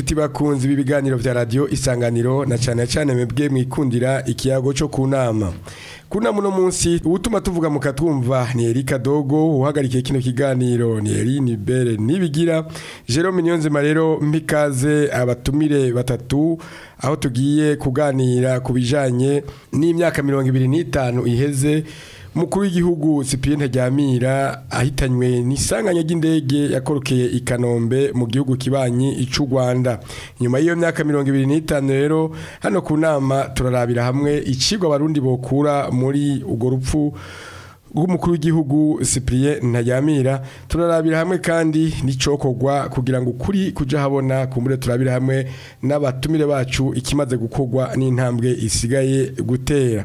inshuti bakunze b'ibiganiro bya radiyo isanganiro na cyane cyane mwebwe mwikundira ikiyago cyo ku nama kuna muno munsi ubutuma tuvuga mukatwumva ni Erika Dogo uhagarikiye kino kiganiro ni Eline Bere nibigira Jerome Nyonzi rero mpikaze abatumire batatu aho tugiye kuganira kubijanye n'imyaka mirongo ibiri 2025 iheze mukuru w'igihugu Cyprien Ntajyamira ahitanywe n'isanganya ry'indege yakorokeye i Kanombe mu gihugu kibanyi icu Rwanda nyuma y'iyo myaka mirongo ibiri 2025 rero hano ku nama turarabira hamwe icigwa Abarundi bokura muri ugo rupfu rw'umukuru w'igihugu Cyprien Ntajyamira turarabira hamwe kandi n'icokogwa kugira ngo ukuri kuja habona kumure turabira hamwe n'abatumire bacu ikimaze gukogwa n'intambwe isigaye gutera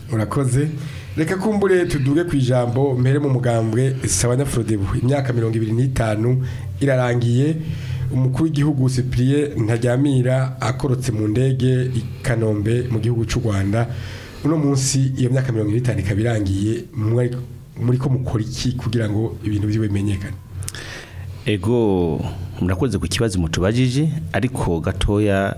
murakoze reka kumbure tuduge ku ijambo mpere mu mugambwe sawa nyafrodebu imyaka mirongo ibiri n'itanu irarangiye umukuru w'igihugu Cyprien ntajyamira akorotse mu ndege i Kanombe mu gihugu cy'u Rwanda uno munsi iyo myaka mirongo ibiri n'itanu ikaba irangiye muri ko mukora iki kugira ngo ibintu byiwe bimenyekane ego murakoze ku kibazo mutubajije ariko gatoya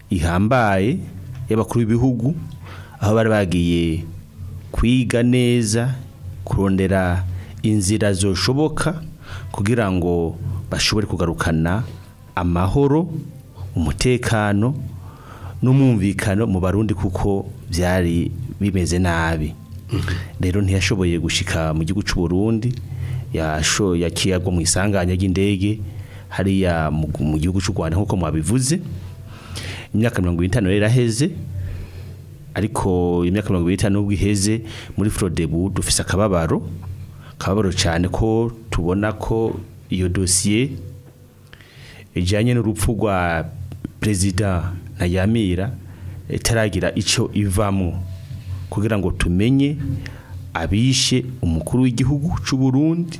ihambaye y'abakuru b'ibihugu aho bari bagiye kwiga neza kurondera inzira zoshoboka kugira ngo bashobore kugarukana amahoro umutekano n'umwumvikano mu barundi kuko byari bimeze nabi mhm. rero ntiyashoboye gushika mu gihugu cy'u Burundi yasho yakiyagwa mu isanganya ry'indege hariya mu gihugu cy'u rwanda nk'uko mwabivuze imyaka mirongo itanu rero iraheze ariko imyaka mirongo itanu n'ubwo iheze muri forodebu dufise akababaro akababaro cyane ko tubona ko iyo dosiye ijyanye n'urupfu rwa perezida ntayamira itaragira eh, icyo ivamo kugira ngo tumenye abishe umukuru w'igihugu cy'u Burundi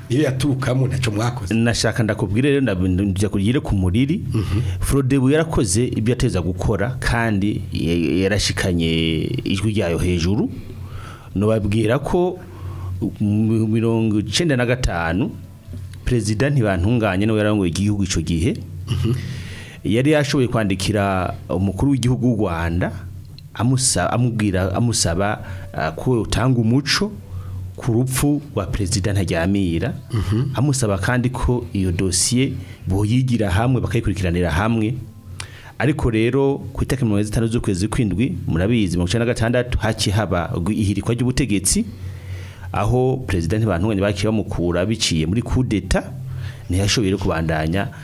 iyo yaturukamo ntaco mwakoze nashaka ndakubwire rero ndabinduja kugire ku muriri mm yarakoze ibyo ateza gukora kandi yarashikanye ijwi ryayo hejuru nobabwira ko mirongo icyenda na gatanu perezida ntibantunganye nawe yarangoye igihugu icyo gihe mhm. yari yashoboye kwandikira umukuru w'igihugu w'u Rwanda amubwira amusaba uh, ko utanga umuco ku rupfu rwa perezida ntaryamira mhm. amusaba kandi ko iyo dosiye boyigira hamwe bakayikurikiranira hamwe ariko rero ku itariki mirongo ine zitanu z'ukwezi kw'indwi murabizi mirongo icyenda na gatandatu haciye ihirikwa ry'ubutegetsi aho perezida ntibantunganye bakiye bamukura biciye muri kudeta ntiyashoboye kubandanya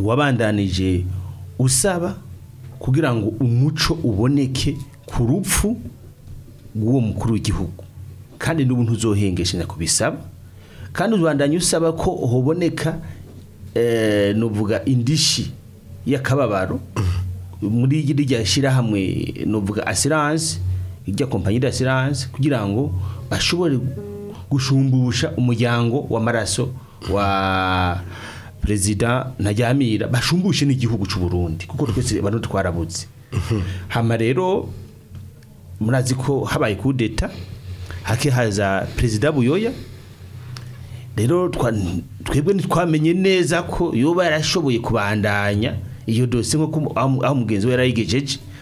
wabandanije usaba kugira ngo umuco uboneke ku rupfu rw'uwo mukuru w'igihugu kandi n'ubu ntuzohengeshe kubisaba kandi ubandanye usaba ko uhoboneka eh, nuvuga indishyi y'akababaro muri irya shyirahamwe nuvuga asiranse irya kompanyi d'asiranse kugira ngo bashobore gushumbusha umuryango w'amaraso wa perezida ntajyamira bashumbushe n'igihugu cy'u Burundi kuko twese bano twarabutse mhm. hano rero murazi ko habaye kudeta hakihaza perezida buyoya rero twebwe ntitwamenye neza ko yoba yarashoboye kubandanya iyo dosiye nk'uko aho mugenzi we yarayigejeje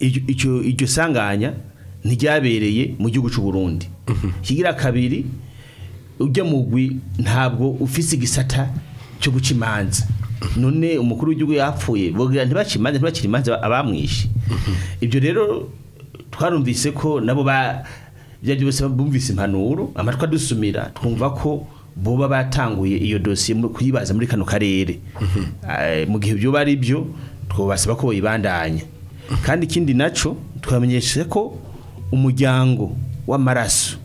iryo sanganya ntiryabereye mu gihugu cy'u Burundi mhm. kigira kabiri ujya mugwi ntabwo ufise igisata cyo guca imanza none umukuru w'igihugu yapfuye bagira ntibaci imanza ntibakire imanza abamwishe mhm. ibyo rero twarumvise ko nabo ba byose bumvise impanuro amatwi adusumira twumva ko boba batanguye iyo dosiye kuyibaza muri kano karere mhm. eh, mu gihe byoba ari byo twabasaba ko bayibandanya mhm. kandi ikindi nacyo twamenyesheje ko umuryango w'amaraso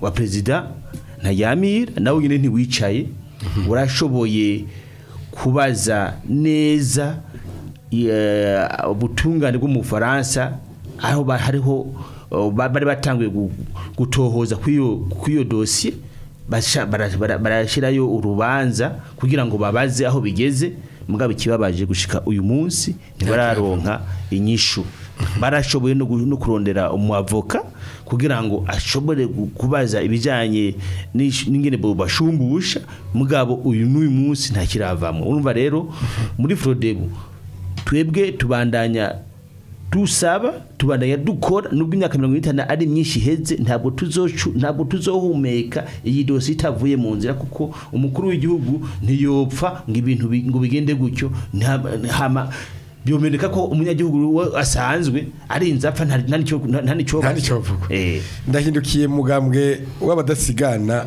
wa perezida ntayamira nawe nyine ntiwicaye urashoboye kubaza neza ubutungane bw'umufaransa aho hariho bari batanguye gutohoza kw'iyo dosiye barashyirayo urubanza kugira ngo babaze aho bigeze mugabo ikibabaje gushika uyu munsi ntibararonka inyishu barashoboye no kurondera umwavoka kugira ngo ashobore kubaza ibijyanye n'ingene bashumbusha mugabo uyu n'uyu munsi ntakiravamo urumva rero muri forodebu twebwe tubandanya dusaba tubandanya dukora nubwo imyaka mirongo itanu ari myinshi iheze ntabwo ntabwo tuzohumeka iyi dosiye itavuye mu nzira kuko umukuru w'igihugu ntiyopfa ngo ibintu ngo bigende gutyo byumirika ko umunyagihugu asanzwe ari inzapfa nta n'icyo bavuga eh. ndahindukiye mugambwe w'abadasigana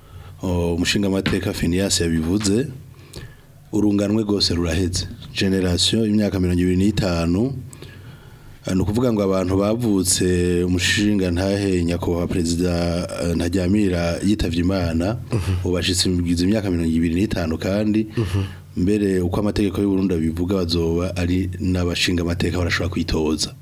umushinga amateka finiyasi yabivuze urunganwe rwose rurahetse generation imyaka mirongo ibiri n'itanu eh, ni ukuvuga ngo abantu bavutse umushinga ntahe nyakubahwa perezida eh, ntajyamira yitabye imana mhm. ubu bashyitse imyaka mirongo ibiri n'itanu kandi mhm. mbere uko amategeko y'uburundi bivuga bazoba ari n'abashinga amateka barashobora kwitoza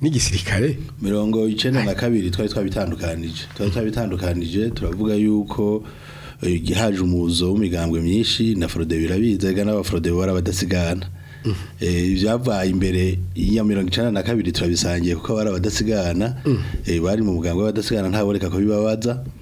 n'igisirikare mirongo icenda na kabiri twari twabitandukanije twari twabitandukanije turavuga yuko haje umuzo w'imigambwe myinshi na forode birabizaga n'abafrode baba badasigana mm-hmm. eh, ibyabaye imbere ya mirongo icyenda na kabiri turabisangiye kuko bari abadasigana mm. eh, bari mu muganga w'abadasigana ntaboneka ko bibabaza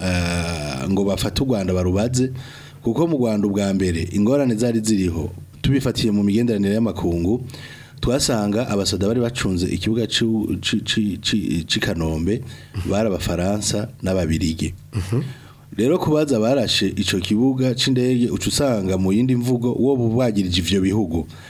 eh, ngo bafate u Rwanda barubaze kuko mu Rwanda ubwa mbere ingorane zari ziriho tubifatiye mu migenderanire y'amakungu twasanga abasada bari bacunze ikibuga cy'i Kanombe mhm. bari abafaransa n'ababirigi mhm. rero kubaza barashe ico kibuga c'indege ucusanga mu yindi mvugo wo bubagirije ivyo bihugu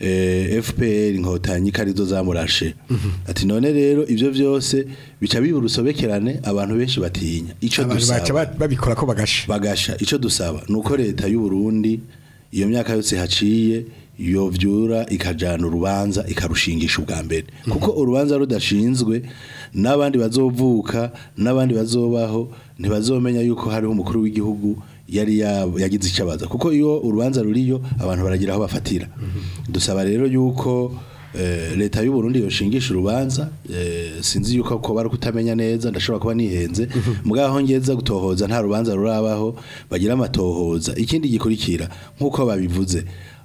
eh, fpr inkotanyi ko arizo zamurashe mhm. ati none rero ibyo byose bica bibura urusobekerane abantu benshi batinya icyo dusaba babikora ko bagasha bagasha icyo dusaba nuko uko leta y'uburundi iyo myaka yose haciye vyura ikajyana urubanza ikarushingisha ubwa mbere mhm. kuko urubanza rudashinzwe n'abandi bazovuka n'abandi bazobaho ntibazomenya yuko hariho umukuru w'igihugu yari yagize icyo kuko iyo urubanza ruriyo abantu baragira aho bafatira mhm. dusaba rero yuko eh, leta y'u Burundi yoshingisha urubanza eh, sinzi yuko ko bari kutamenya neza ndashobora kuba nihenze mhm. mubwaho ngeza gutohoza nta rubanza rurabaho bagira amatohoza ikindi gikurikira nk'uko babivuze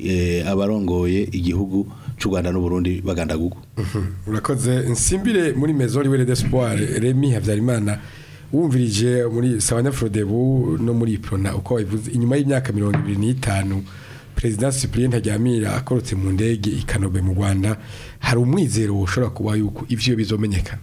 eh, abarongoye igihugu cy'u Rwanda n'Uburundi bagandaguko mhm. urakoze insimbire muri Maison Libre d'Espoir Remy Habyarimana wumvirije muri Sawanya Frodebu no muri Prona uko bivuze inyuma y'imyaka 2025 President Cyprien Ntaryamira akorotse mu ndege i ikanobe mu Rwanda hari umwizero ushobora kuba yuko ivyo bizomenyekana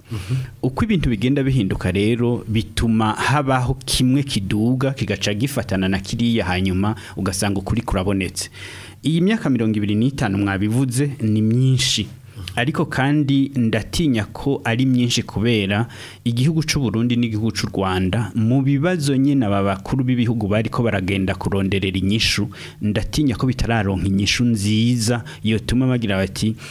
uko ibintu bigenda bihinduka rero bituma habaho kimwe kiduga kigaca gifatana na kiriya hanyuma ugasanga ukuri kurabonetse iyi myaka mirongo ibiri n'itanu mwabivuze ni myinshi ariko kandi ndatinya ko ari myinshi kubera igihugu cy'u Burundi n'igihugu cy'u Rwanda mu bibazo nyine aba bakuru b'ibihugu bari ko baragenda kuronderera inyishu ndatinya ko bitararonka inyishu nziza yotuma bagira bati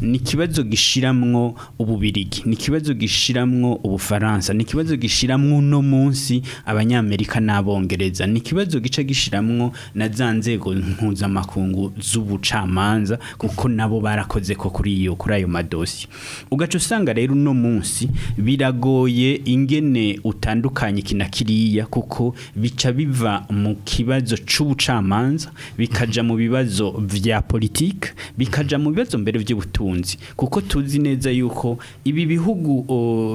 ni ikibazo gishiramwo ububirigi ni ikibazo gishiramwo ubufaransa ni ikibazo gishiramwo uno munsi abanyamerika n'abongereza ni ikibazo gica gishiramwo na za nzego mpuzamakungu z'ubuca abacamanza kuko nabo barakoze ko kuri iyo kuri ayo madosi ugaca usanga rero uno munsi biragoye ingene utandukanye kina kiriya kuko bica biva mu kibazo cyubucamanza bikaja mu bibazo vya politique bikaja mu bibazo mbere by'ubutunzi kuko tuzi neza yuko ibi bihugu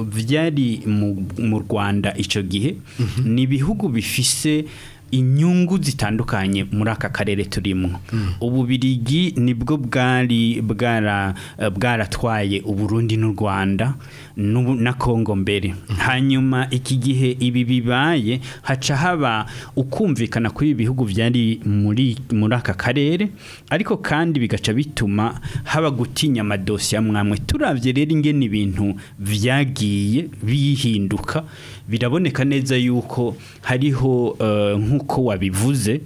vyari mu Rwanda icyo gihe mhm. ni bihugu bifise inyungu zitandukanye muri aka karere turimo mm. ububirigi nibwo bwari eh, bwaratwaye uburundi n'u rwanda na Kongo mbere hanyuma iki gihe ibi bibaye haca haba ukumvikana kw'ibi bihugu byari muri muri aka karere ariko kandi bigaca bituma haba gutinya amadosiye amwamwe turabye rero ingene ibintu byagiye bihinduka biraboneka neza yuko hariho eh, nk'uko wabivuze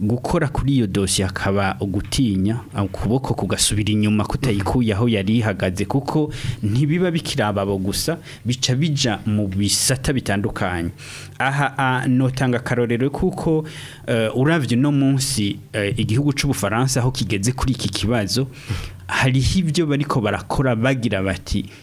gukora kuri iyo dosiye akaba ugutinya ukuboko kugasubira inyuma kutayikuye aho yari ihagaze kuko ntibiba bikiri ababo gusa bica bija mu bisata bitandukanye aha notanga akarorero kuko eh, urabye uno munsi eh, igihugu cy'ubufaransa aho kigeze kuri iki kibazo hariho ibyo bariko barakora bagira bati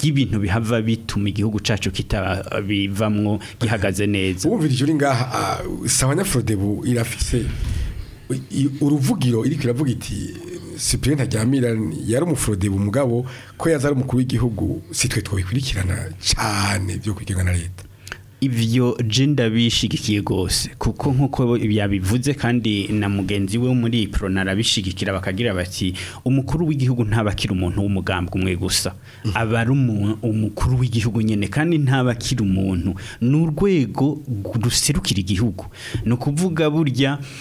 ry'ibintu bihava bituma igihugu cyacu kitabivamwo gihagaze neza ubu uri ngaha ah, sawa na forodebu irafise uruvugiro iri kiravuga iti Cyprien Ntaryamiran yari umufrode umugabo ko yaza ari umukuru w'igihugu sitwe twabikurikirana cyane byo kwigengana na leta ibyo je ndabishigikiye rwose kuko nk'uko yabivuze kandi na mugenzi we muri pro narabishigikira bakagira bati umukuru w'igihugu ntabakira umuntu w'umugambwe umwe gusa aba ari umukuru w'igihugu nyene kandi ntabakira umuntu ni urwego ruserukira igihugu ni ukuvuga burya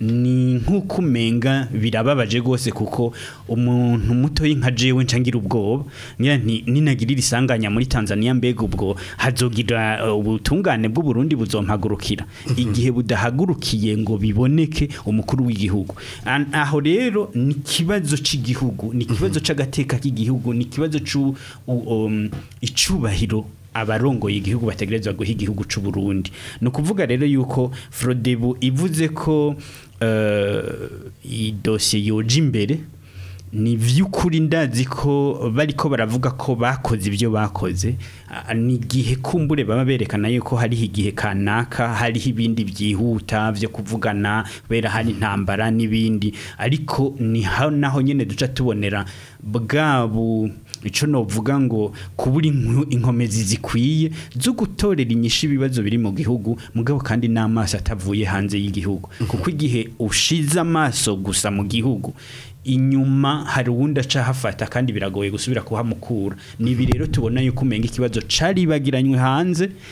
ni nk'uko umenga birababaje rwose kuko umuntu muto nka jewe ncangira ubwoba ngira nti ninagirira isanganya muri Tanzania mbega ubwo hazogira uh, ubutungane bw'u Burundi buzompagurukira mhm. igihe budahagurukiye ngo biboneke umukuru w'igihugu aho rero ni kibazo cy'igihugu ni kibazo mhm. cy'agateka k'igihugu ni kibazo cy'icubahiro abarongoye igihugu bategerezwa guha igihugu cy'u Burundi ni ukuvuga rero yuko Frodebu ivuze ko iyi eh, dosiye yoja imbere ni by'ukuri ndazi ko bari ko baravuga ko bakoze ibyo bakoze ni igihe kumbure baba berekana yuko hariho igihe kanaka hariho ibindi byihuta byo kuvugana bera hari intambara n'ibindi ariko ni naho nyine duca tubonera bwabo icyo novuga ngo kubura inkomezi zikwiye zo gutorera inyishu ibibazo biri mu gihugu mugabo kandi n'amaso atavuye hanze y'igihugu mhm. kuko igihe ushize amaso gusa mu gihugu inyuma hari uwundi aca hafata kandi biragoye gusubira kuhamukura nibi rero tubona yuko umenga ikibazo caribagiranywe hanze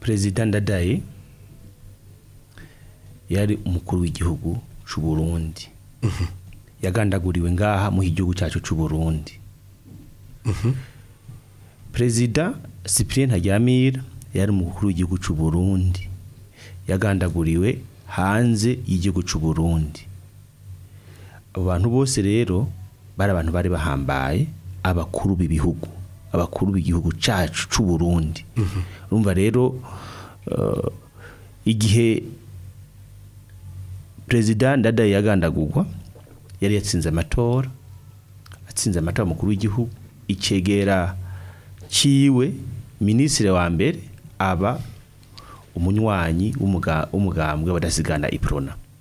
perezida ndadaye yari umukuru w'igihugu cy'u Burundi mhm. yagandaguriwe ngaha mu igihugu cyacu cy'u Burundi mhm. perezida cyprien hajyamira yari umukuru w'igihugu cy'u Burundi yagandaguriwe hanze y'igihugu cy'u Burundi abo bantu bose rero bari abantu bari bahambaye abakuru b'ibihugu abakuru b'igihugu cyacu cy'u Burundi mhm. urumva rero eh, igihe perezida ndadaye yagandagurwa yari yatsinze amatora atsinze amatora mukuru w'igihugu icegera ciwe minisitiri wa mbere aba umunywanyi w'umugambwe badasigana iprona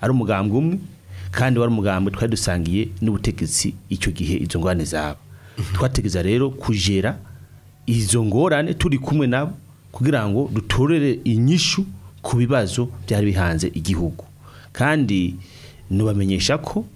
ari umugambwe umwe kandi wari umugambwe twari dusangiye n'ubutegetsi icyo gihe izo ngorane zaba mhm. twategeza rero kujera izo ngorane turi kumwe nabo kugira ngo dutorere inyishu ku bibazo byari bihanze igihugu kandi nubamenyesha ko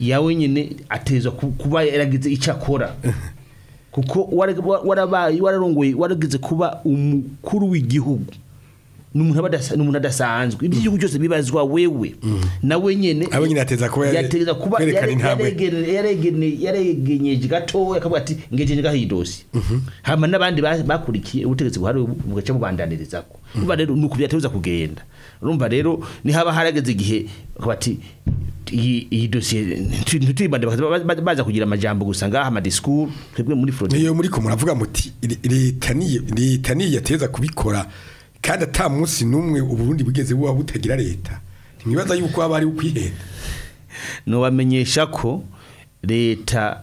yawe nyene atezwa kuba yaragize icyo akora eh. kuko warabaye wararongoye warageze kuba umukuru w'igihugu ni umuntu adasanzwe ibyo igihugu cyose bibazwa wewe mm. nawe nyine ateza kuba yaregenyeje gatoya akavuga ati ngegenge gahindose mm-hmm. hama n'abandi bakurikiye ubutegetsi buhari bugaca bubandaniriza ko mm. rero ni uku kugenda urumva rero ni haba harageze igihe akavuga ati iyi dosiye ntituri baza kugira amajambo gusa ngaha amadisikuru twebwe muri forode niyo muri ko muravuga muti leta niyo yateza kubikora kandi ata munsi n'umwe uburundi bugeze buba butagira leta ntibibaza yuko waba ari ukwihenda ntubamenyesha ko leta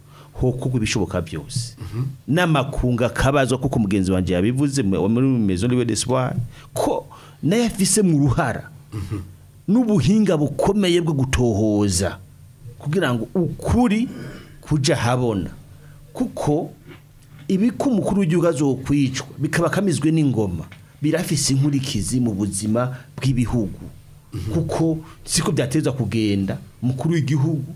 hokuko ibishoboka byose n'amakunga akabazwa kuko mugenzi wanjye yabivuze muri mezo niwe despoir ko nayo afise mu ruhara n'ubuhinga bukomeye bwo gutohoza kugira ngo ukuri kujya habona kuko ibiko umukuru w'igihugu azokwicwa bikaba kamizwe n'ingoma birafise inkurikizi mu buzima bw'ibihugu kuko siko byateza kugenda umukuru w'igihugu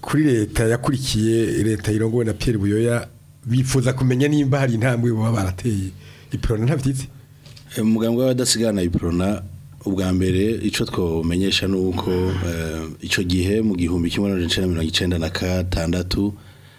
kuri leta yakurikiye leta irongowe na Pierre Buyoya bifuza kumenya nimba hari intambwe baba barateye iprona ntabitse eh, umuganga w'abadasigana iprona ubwa mbere icyo twomenyesha ni uko eh, icyo gihe mu gihumbi kimwe n'ijana na mirongo icyenda na gatandatu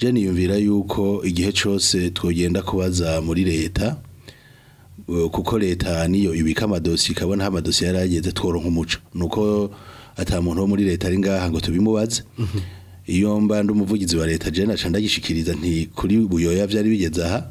jya niyumvira yuko igihe cyose twogenda kubaza muri leta eh, kuko leta niyo ibika amadosiye ikabona amadosiye yari ageze tworonka umuco nuko uko atamuntu wo muri leta ari ngaha ngo tubimubaze mhm. iyo mba ndi umuvugizi wa leta jena aca ndagishikiriza nti kuri buyoya byari bigeze aha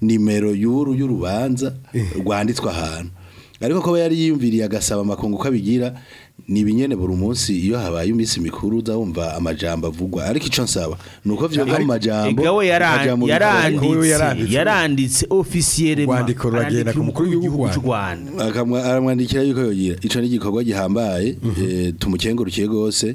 nimero y'uru y'urubanza eh. rwanditswe ahantu ariko ko yari yiyumviriye agasaba amakungu ko abigira nibinyene buri munsi iyo habaye iminsi mikuru ndabumva amajambo avugwa ariko ico nsaba nuko vyoga mu majambo gawe yaranditse yaranditse officiellement rwandiko ruragenda ku mukuru w'igihugu cy'u Rwanda akamwa yuko yogira ico ni gikorwa gihambaye mhm. eh, tumukengurukiye gose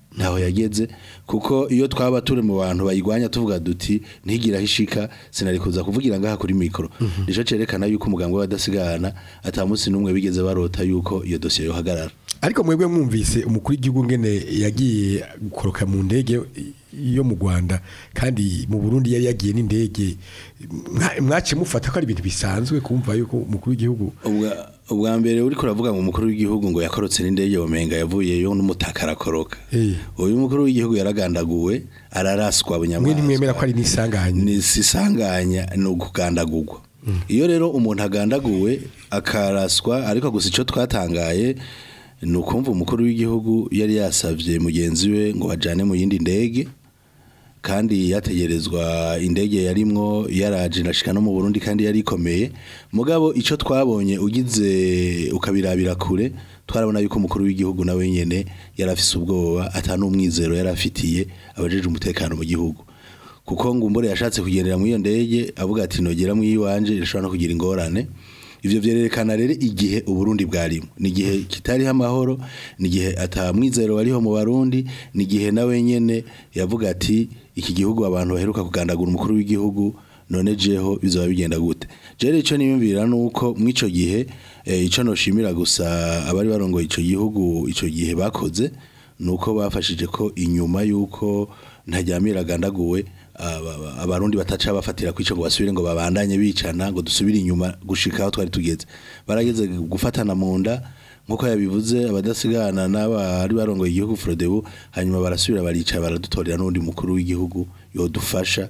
ntaho yageze kuko iyo twaba turi mu bantu bayigwanya tuvuga duti ntigiraho sinari kuza kuvugira ngaha kuri mikoro mhm. nico cerekana yuko umugambwe w'abadasigana atamusi n'umwe bigeze barota yuko iyo dosiye yohagarara ariko mwebwe mwumvise umukuru w'igihugu ngene yagiye gukoroka mu ndege yo mu Rwanda kandi mu Burundi yari yagiye n'indege mwace mufata ko ari ibintu bisanzwe kumva yuko umukuru w'igihugu ubwa mbere uri kuravuga ngo umukuru w'igihugu ngo yakorotse n'indege yavuye yo n'umutaka arakoroka uyu mukuru w'igihugu yaragandaguwe araraswa bunyamaswa mwe nimwemera ko ari n'isanganya n'isanganya ni ukugandagurwa hmm. iyo rero umuntu agandaguwe akaraswa ariko gusa icyo twatangaye ni ukumva umukuru w'igihugu yari yasabye mugenzi we ngo bajyane mu yindi ndege kandi yategerezwa indege yarimwo yaraje irashika no mu Burundi kandi yari ikomeye mugabo ico twabonye ugize ukabirabira kure twarabona yuko umukuru w'igihugu nawe nyene yarafise ubwoba atanumwizero yarafitiye abajeje umutekano mu gihugu kuko ngumbore yashatse kugendera mu iyo ndege avuga ati nogera mu iwanje rishobora no kugira ingorane ivyo vyerekana rero igihe uburundi bwarimo ni gihe kitariho amahoro ni gihe atamwizero wariho mu barundi ni gihe nawe nyene yavuga ati iki gihugu abantu baheruka kugandagura umukuru w'igihugu none jeho bizaba bigenda gute jere ico niyumvira nuko mwico gihe eh, ico noshimira gusa abari barongoye ico gihugu ico gihe bakoze nuko bafashije ko inyuma yuko ntajyamira gandaguwe abarundi bataca bafatira kwico ngo basubire ngo babandanye bicana ngo dusubire inyuma gushika aho twari tugeze barageze gufatana mu nda nk'uko yabivuze abadasigana n'abari barongoye igihugu forodebu hanyuma barasubira baricara baradutorera n'undi mukuru w'igihugu yodufasha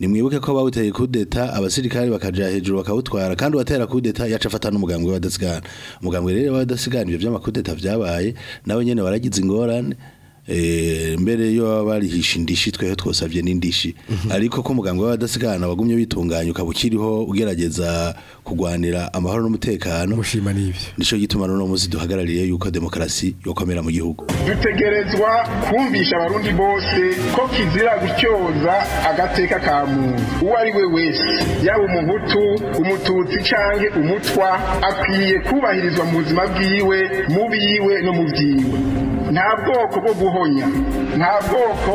nimwibuke ko bawuteye kudeta abasirikare bakaja hejuru bakawutwara kandi watera kudeta yacafata afata n'umugambwe w'abadasigana umugambwe rero w'abadasigana ivyo vy'amakudeta vyabaye nawe nyene waragize ingorane Eh, mbere yo baba barihisha indishi tweho twosabye n'indishi mhm. ariko ko umuganga waba adasigana wagumye witunganya ukaba ugerageza kurwanira amahoro n'umutekano mushima n'ibyo nicyo gituma n'uno munsi duhagarariye yuko demokarasi yokomera mu gihugu Bitegerezwa kumvisha abarundi bose ko kizira gutyoza agateka ka muntu uwo ari we wese yaba umuhutu umututsi cyangwa umutwa akwiye kubahirizwa mu buzima bwiwe mu biwe no mu byiwe nta bwoko bwo guhonya nta bwoko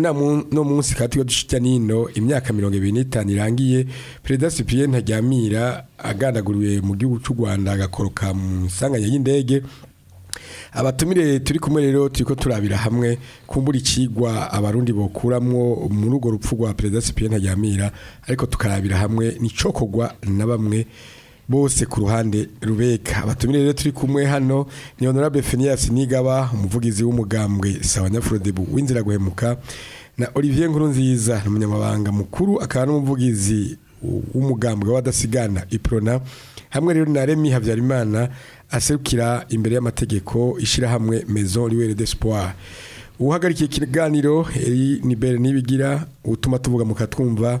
nama no munsi kandi iyo dushitya nino imyaka mirongo ibiri n'itanu irangiye perezida sipiyeni ntaryamira agandaguriwe mu gihugu cy'u rwanda agakoroka mu nsanganya y'indege abatumire turi kumwe rero turiko turabira hamwe kumbura ikigwa abarundi bokuramwo mu rugo rupfu rwa perezida sipiyeni ntaryamira ariko tukarabira hamwe n'icokorwa na bamwe bose ku ruhande rubeka abatumire rero turi kumwe hano ni honorable Phineas Nigaba umuvugizi w'umugambwe sawa Nyafrodebu winzira guhemuka na Olivier Nkurunziza umunyamabanga mukuru akaba n'umuvugizi w'umugambwe wadasigana Iprona hamwe rero na Remy Habyarimana aserukira imbere y'amategeko ishira hamwe Maison Liwere d'Espoir uhagarikiye ikiganiro eri ni Bernard Nibigira utuma tuvuga mukatwumva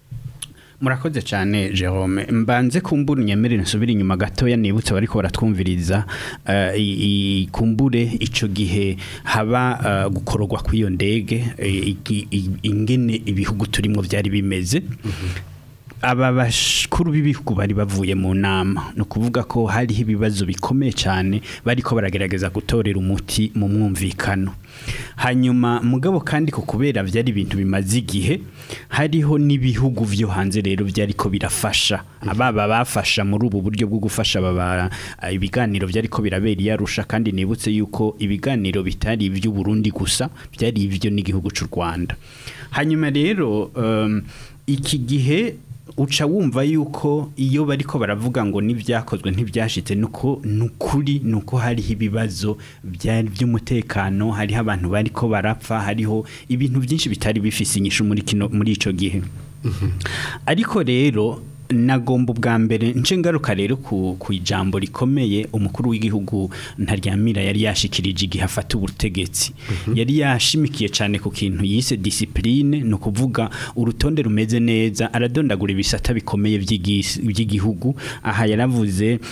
murakoze cyane jerome mbanze kumbura unyemerere nsubire inyuma gatoya nibutse abari baratwumviriza eh, ikumbure icyo gihe haba eh, gukororwa kw'iyo ndege eh, ingene ibihugu turimo byari bimeze mhm. aba bakuru b'ibihugu bari bavuye mu nama ni ukuvuga ko hariho ibibazo bikomeye cyane bariko baragerageza gutorera umuti mu mwumvikano hanyuma mugabo kandi ko kubera byari ibintu bimaze igihe hariho n'ibihugu byo hanze rero byariko birafasha ababa bafasha muri ubu buryo bwo gufasha ibiganiro byariko birabera iyarusha kandi nibutse yuko ibiganiro bitari iby'u Burundi gusa byari ibyo n'igihugu cy'u Rwanda hanyuma rero um, iki gihe uca wumva yuko iyo bariko baravuga ngo n'ibyakozwe ntibyashitse nuko nukuri nuko hariho ibibazo byari by'umutekano hariho abantu bari ko barapfa hariho ibintu byinshi bitari bifise inyishu muri kino muri ico gihe mhm. ariko rero nagomba ubwa mbere nce ngaruka rero ku ijambo rikomeye umukuru w'igihugu ntaryamira yari yashikirije igihe afata ubutegetsi mhm. yari yashimikiye cyane ku kintu yise disipurine ni ukuvuga urutonde rumeze neza aradondagura ibisata bikomeye by'igihugu aha yaravuze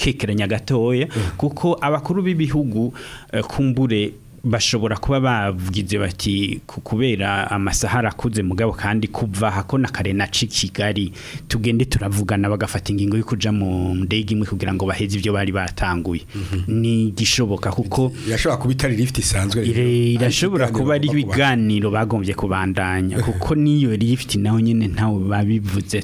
gukekeranya gatoya mm. kuko abakuru b'ibihugu eh, kumbure bashobora kuba bavugize bati kubera amasahara akuze mugabo kandi kuva hakona kare na Kigali tugende turavugana bagafata ingingo yo kuja mu ndege imwe kugira ngo baheze ibyo bari batanguye mhm. ni gishoboka kuko irashobora kuba itari lift isanzwe irashobora kuba ari ibiganiro bagombye kubandanya kuko niyo lift naho nyine ntawe babivuze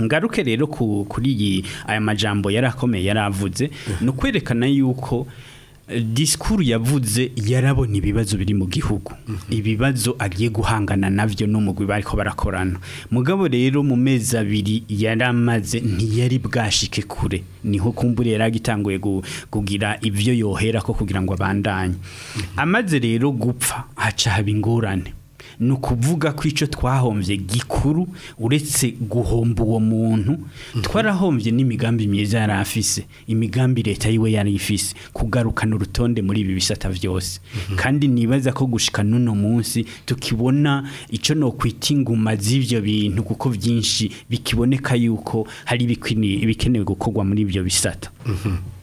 ngaruke rero kuri iyi aya majambo yarakomeye yaravuze eh. no kwerekana yuko Diskuru yavuze yarabona ibibazo biri mu gihugu mhm. ibibazo agiye guhangana nabyo n'umugwi bari ko barakorana mugabo rero mu mezi abiri yaramaze ntiyari bwashike kure niho kumbure yari agitanguye kugira ibyo yohera ko kugira ngo abandanye mhm. amaze rero gupfa haca haba ingorane ni ukuvuga ko icyo twahombye gikuru uretse guhomba uwo muntu mhm. twarahombye n'imigambi myiza yari afise imigambi leta yiwe yari ifise kugarukana urutonde muri ibi bisata byose mhm. kandi nibaza ko gushika n'uno munsi tukibona icyo ni ukwita inguma z'ibyo bintu kuko byinshi bikiboneka yuko hari ibikenewe gukorwa muri ibyo bisata mhm.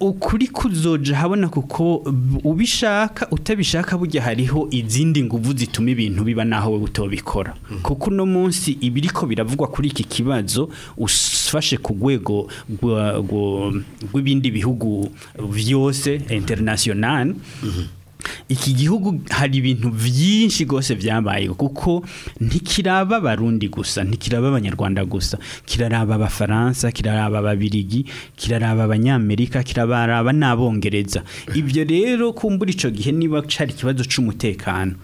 ukuri kuzoja habona kuko ubishaka utabishaka burya hariho izindi nguvu zituma ibintu biba naho we utobikora mm -hmm. kuko uno munsi ibiriko biravugwa kuri iki kibazo usfashe ku gwego rw'ibindi bihugu vyose international mm -hmm. iki gihugu hari ibintu byinshi rwose byabayeho kuko ntikiraba abarundi gusa ntikiraba abanyarwanda gusa kiraraba abafaransa kiraraba ababirigi kiraraba abanyamerika kiraraba n'abongereza ibyo rero kumbura icyo gihe niba cyari ikibazo cy'umutekano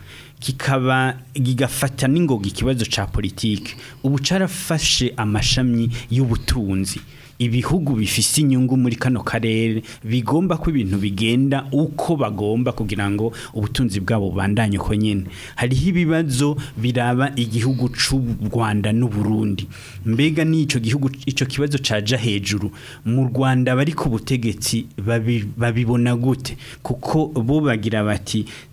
kikaba gigafata n'ingoga ikibazo cya politiki ubu carafashe amashami y'ubutunzi ibihugu bifise inyungu muri kano karere bigomba ko ibintu bigenda uko bagomba kugira ngo ubutunzi bwabo bandanye uko nyine hariho ibibazo biraba igihugu cy'u Rwanda n'u Burundi mbega n'ico gihugu ico kibazo caja hejuru mu Rwanda bari ku butegetsi babibona gute kuko bo bagira bati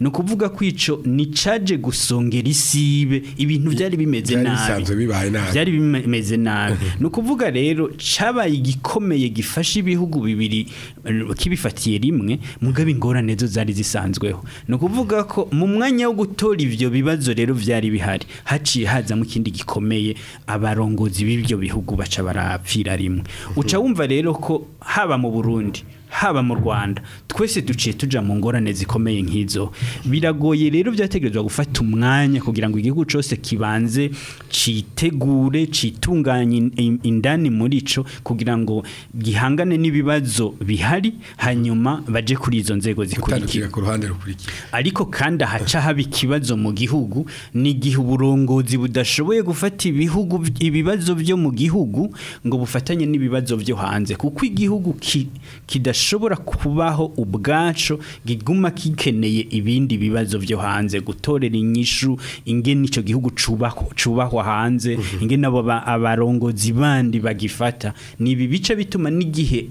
ni ukuvuga kwico icyo nicaje gusongera isibe ibintu byari bimeze nabi byari bimeze nabi ni ukuvuga rero cabaye igikomeye gifasha ibihugu bibiri kibifatiye rimwe mugabe ingorane zo zari zisanzweho ni ukuvuga ko mu mwanya wo gutora ibyo bibazo rero byari bihari haciye hazamo ikindi gikomeye abarongozi b'ibyo bihugu baca barapfira rimwe uca wumva rero ko haba mu burundi haba mu Rwanda twese duciye tuja mu ngorane zikomeye nk'izo biragoye rero byategerezwa gufata umwanya kugira ngo igihugu cyose kibanze citegure citunganye indani muri ico kugira ngo gihangane n'ibibazo bihari hanyuma baje kuri izo nzego zikurikira ariko kandi haca haba ikibazo mu gihugu n'igihe uburongozi budashoboye gufata ibihugu ibibazo byo mu gihugu ngo bufatanye n'ibibazo byo hanze kuko igihugu kidashobora kidashobora kubaho ubwacu giguma kikeneye ibindi bibazo byo hanze gutorera inyishu ingene ico gihugu cubaho cubaho hanze mhm. ingene nabo abarongozi bandi bagifata ni ibi bice bituma n'igihe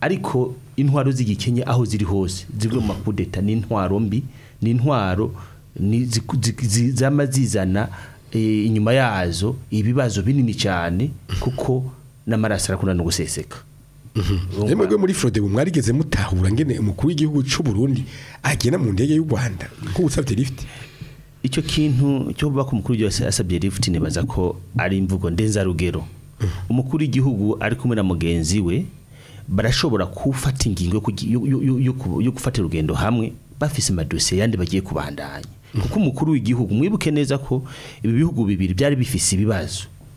ariko intwaro z'igikenya aho ziri hose zivwe mu makudeta n'intwaro mbi n'intwaro zama zizana e, inyuma yazo ibibazo binini cyane kuko n'amaraso arakunda no guseseka mm-hmm. mwebwe muri frode mwarigeze mutahura ngene umukuru w'igihugu cy'u Burundi agena mu ndege y'u Rwanda nko gusabye lift icyo kintu cyo baka umukuru yose asabye lift nibaza ko ari imvugo ndenzarugero mm-hmm. umukuru w'igihugu ari kumwe na mugenzi we barashobora kufata ingingo yo gufata urugendo hamwe bafise amadosiye yandi bagiye kubandanya mm-hmm. kuko umukuru w'igihugu mwibuke neza ko ibi bihugu bibiri byari bifise ibibazo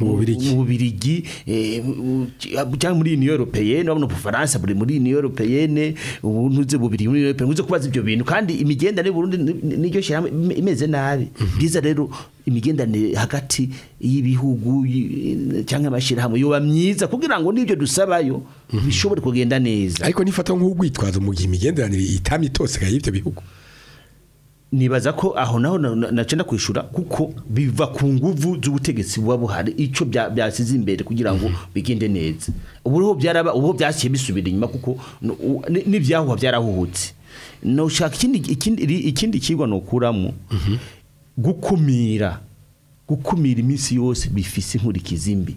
mu bubirigi eh, cyangwa muri uniyo europeyene wabona ubufaransa buri muri uniyo europeyene ubu ntuze bubiri muri uniyo europeyene uze kubaza ibyo bintu kandi imigenderanire y'uburundi n'iryo shyirahamwe imeze nabi mhm. byiza rero imigendanire hagati y'ibihugu cyangwa amashyirahamwe yoba myiza kugira ngo n'ibyo dusabayo mhm. bishobore kugenda neza ariko nifata nk'ubwitwazo mu gihe imigendanire itamitoseka y'ibyo bihugu nibaza ko aho naho nacenda kwishura kuko biva ku nguvu z'ubutegetsi buba buhari ico byasize imbere kugira ngo mhm. bigende neza ubu byaraba ubu byasiye bisubira inyuma kuko n'ibyahuha byarahuhutse noshaka ikindi ikindi ikindi kigwa nokuramo gukumira gukumira iminsi yose bifise inkurikizi mbi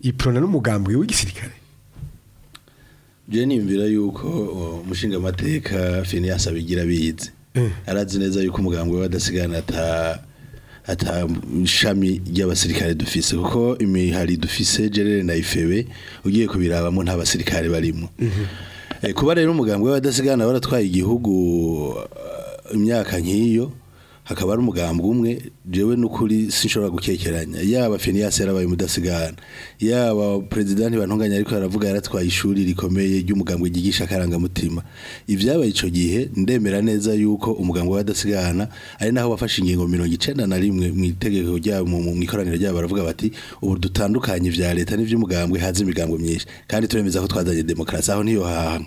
iprona n'umugambwe w'igisirikare nimvira yuko umushingamateka finance abigira abizi eh. arazi neza yuko umuganga we badasigana ata ishami ry'abasirikare dufise kuko imihari dufise gerere na ifebe ugiye kubirabamo nta basirikare barimo mhm. eh, kuba rero umuganga we baratwaye igihugu eh, imyaka nk'iyo hakaba ari umugambi umwe jewe n'ukuri sinshobora gukekeranya yaba Phineas yarabaye umudasigana yaba president bantunganya ariko aravuga yaratwaye ishuri rikomeye ry'umugambi gigisha karanga mutima ivyabaye ico gihe ndemera neza yuko umugambi wadasigana ari naho bafashe ingingo 91 mu itegeko ryabo mu ikoraniro ryabo baravuga bati ubu dutandukanye vya leta n'ivy'umugambwe hazi imigambo myinshi kandi turemeza ko twazanye demokarasi aho niyo hahanga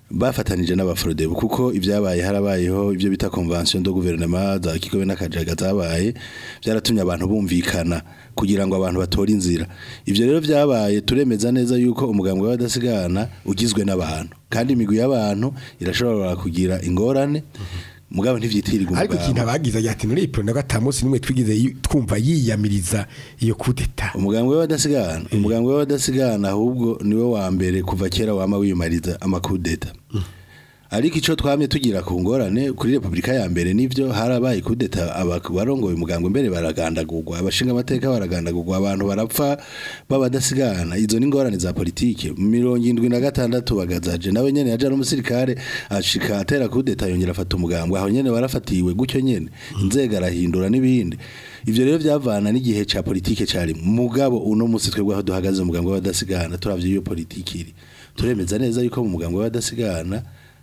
bafatanije n'abafrodebo kuko ibyabaye harabayeho ibyo bita convention de gouvernement za kigobe n'akajaga zabaye byaratumye abantu bumvikana kugira ngo abantu batore inzira ibyo rero byabaye turemeza neza yuko umugambwe w'abadasigana ugizwe n'abantu kandi imigwi y'abantu irashobora kugira ingorane mm -hmm mugabo ntivyitirirwa ariko ikintu abagize ati muri ipro ndaga tamusi nimwe twigize twumva yiyamiriza iyo kudeta umugambwe w'abadasigana umugambwe w'abadasigana ahubwo niwe wa mbere kuva kera wama wiyamiriza amakudeta mm. ariko icyo twamye tugira ku ngorane kuri repubulika ya mbere nibyo harabaye kudeta abarongoye umugango mbere baragandagurwa abashinga amateka baragandagurwa abantu barapfa babadasigana izo ni ingorane za politike mirongo irindwi na gatandatu bagazaje nawe nyene yaje ari umusirikare ashika atera kudeta yongera afata umugambo aho nyene barafatiwe gutyo nyene inzego arahindura n'ibindi Ibyo rero byavana n'igihe cya politike cari mugabo uno musi twebwe aho duhagaze umugambo w'abadasigana turavye iyo politike iri turemeza neza yuko mu mugambo w'abadasigana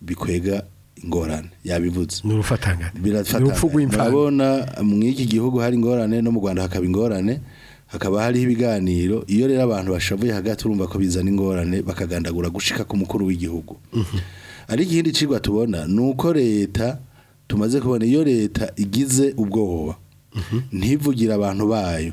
bikwega ingorane yabivutse ni urufatangane urabona eh, muri iki gihugu hari ingorane no mu rwanda hakaba ingorane hakaba hari ibiganiro iyo rero abantu bashavuye hagati urumva ko bizana ingorane bakagandagura gushika ku mukuru w'igihugu mhm. ari ikindi cigwa tubona ni uko leta tumaze kubona iyo leta igize ubwoba mhm. ntivugira abantu bayo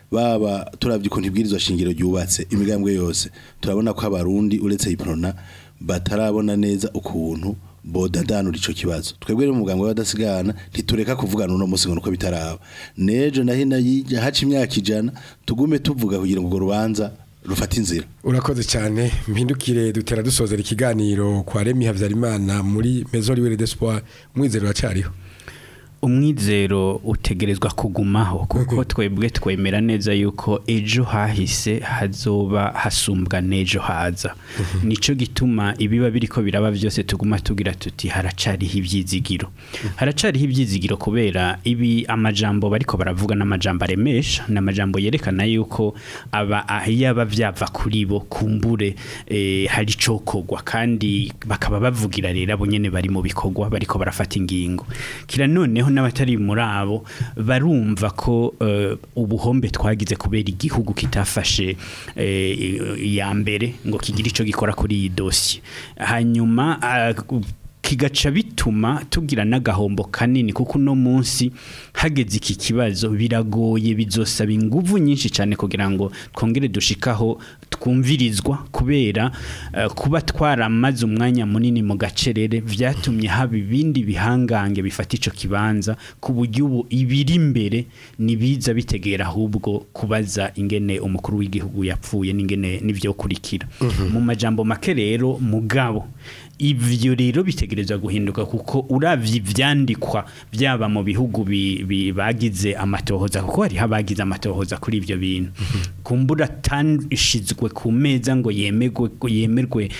baba turavye ukuntu ibwirizwa shingiro ryubatse imigambwe yose turabona ko abarundi uretse iprona batarabona neza ukuntu bodadanura icyo kibazo twebwe rero muganga w'abadasigana ntitureka kuvugana uno munsi ngo nuko bitaraba n'ejo na hino haca imyaka ijana tugume tuvuga kugira ngo rubanza rufata inzira urakoze cyane mpindukire dutera dusozera ikiganiro kwa remi habyarimana muri mezori wele despoir mwizero wacariho umwizero utegerezwa kugumaho kuko mm-hmm. twebwe twemera neza yuko ejo hahise hazoba hasumbwa n'ejo haza mm-hmm. nicyo gituma ibiba biri ko biraba byose tuguma tugira tuti haracariho ibyizigiro mm-hmm. haracariho ibyizigiro kubera ibi amajambo bariko baravuga n'amajambo aremesha n'amajambo yerekana yuko aba ah, yaba byava kuri bo kumbure eh, hari cokogwa kandi bakaba bavugira rero abo nyene bari mu bikorwa bariko barafata ingingo kira noneho n'abatari muri abo barumva ko eh, ubuhombe twagize kubera igihugu kitafashe eh, ya mbere ngo kigire icyo gikora kuri iyi dosiye hanyuma ah, kigaca bituma tugira n'agahombo kanini kuko no munsi hageze iki kibazo biragoye bizosaba ingufu nyinshi cyane kugira ngo twongere dushikaho twumvirizwa kubera eh, kuba twaramaze umwanya munini mu gacerere byatumye haba ibindi bihangange bifata icyo kibanza ku buryo ubu ibiri imbere ntibiza bitegera ahubwo kubaza ingene umukuru w'igihugu yapfuye n'ingene n'ibyo kurikira mhm. mu majambo make rero mugabo ibyo rero bitegereza guhinduka kuko urabye ibyandikwa byaba mu bihugu bagize amatohoza kuko hari habagize amatohoza kuri ibyo bintu mhm. kumbura tani ishizwe ku meza ngo yemerwe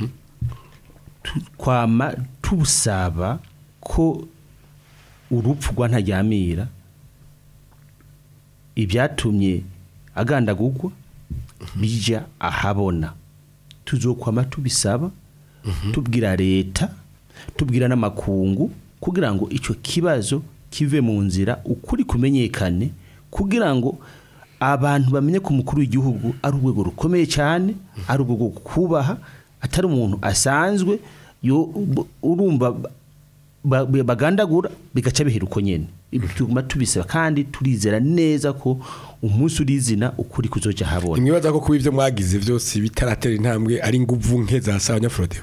mhm. twama tubusaba ko urupfu rwa ntaryamira ibyatumye agandagugwa mhm. bijya ahabona tuzokwama tubisaba mhm. tubwira leta tubwira n'amakungu kugira ngo icyo kibazo kive mu nzira ukuri kumenyekane kugira ngo abantu bamenye ko umukuru w'igihugu ari urwego rukomeye cyane ari urwego kubaha atari umuntu asanzwe urumva bagandagura bigaca biheruko nyine tuguma tubisaba kandi turizera neza ko umunsi urizina ukuri kuzoja habona mwibaza ko kuba ibyo mwagize byose bitaratera intambwe ari nguvu nke za sanya Frodebu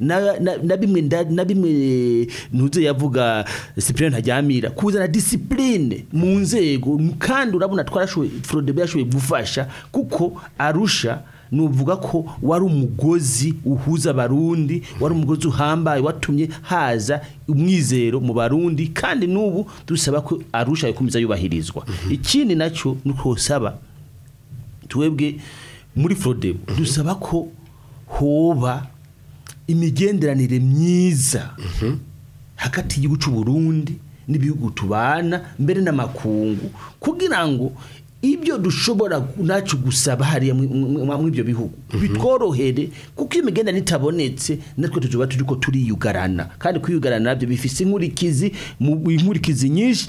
na bimwe na bimwe ntuze yavuga discipline ntajyamira kuzana discipline mu nzego kandi urabona twarashoboye Frodebe yashoboye gufasha kuko arusha nuvuga ko wari umugozi uhuza barundi wari umugozi uhambaye watumye haza umwizero mu barundi kandi n'ubu dusaba ko arusha gukomeza yubahirizwa mhm. ikindi nacyo ni usaba twebwe muri forodebo mhm. dusaba ko hoba imigenderanire myiza mhm. hagati y'igihugu cy'u Burundi n'ibihugu tubana mbere n'amakungu kugira ngo ibyo dushobora ntacyo gusaba hariya muri ibyo bihugu mhm. bitworohere kuko iyo imigendanire itabonetse natwe tuba turi ko turiyugarana kandi kwiyugarana nabyo bifite inkurikizi inkurikizi nyinshi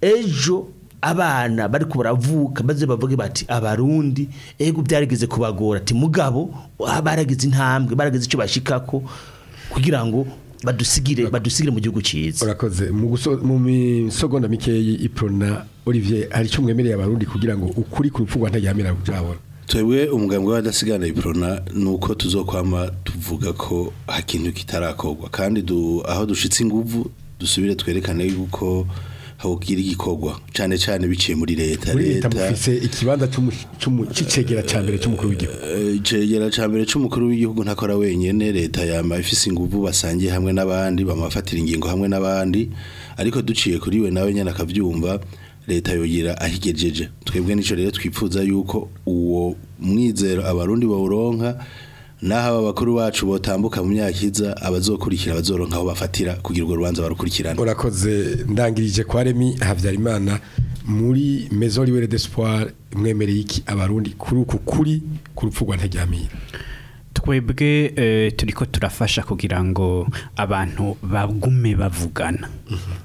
ejo abana bari baravuka maze bavuge bati abarundi ego byarigeze kubagora ati mugabo ah, baragize intambwe baragize icyo bashikako kugira ngo badusigire badusigire mu gihugu cyiza urakoze mu misogonda mikeyi iprona Olivier hari cyo mwemereye abarundi kugira ngo ukuri ku rupfu rwantajyamira kujabona twebwe umugambwe w'abadasigana iprona ni uko tuzokwama tuvuga ko hakintu kitarakorwa kandi aho dushitse inguvu dusubire twerekane yuko habugira igikorwa cyane cyane biciye muri leta leta mufise ikibanza cy'icegera cya mbere cy'umukuru w'igihugu eh, eh, icegera cya mbere cy'umukuru w'igihugu ntakora wenyine leta ya ifise ingufu basangiye hamwe n'abandi bamafatira ingingo hamwe n'abandi ariko duciye kuri we nawe nyine akabyumva leta yogira ahigejeje twebwe n'icyo rero twifuza yuko uwo mwizero abarundi bawuronka naho aba bakuru bacu botambuka mu myaka iza abazokurikira abazoronka aho bafatira kugira urwo rubanza barukurikirana urakoze ndangirije kwa remi habyarimana muri mezo riwere d'espoir mwemereye iki abarundi kuri uku kuri ku rupfu rwa ntajyamira twebwe eh, turiko turafasha kugira ngo abantu bagume bavugana mhm.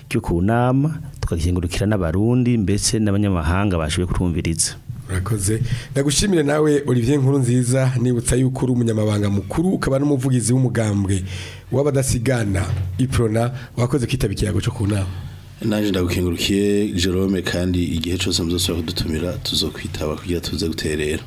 cyo kunama tukakizengurukira n'abarundi mbese n'abanyamahanga bashoboye kutwumviriza murakoze ndagushimire nawe Olivier nkuru nziza nibutsa yuko uri umunyamabanga mukuru ukaba n'umuvugizi w'umugambwe w'abadasigana iprona wakoze kwitaba cyo ku naje ndagukengurukiye Jerome kandi igihe cyose muzosubira kudutumira tuzokwitaba kugira tuze guterera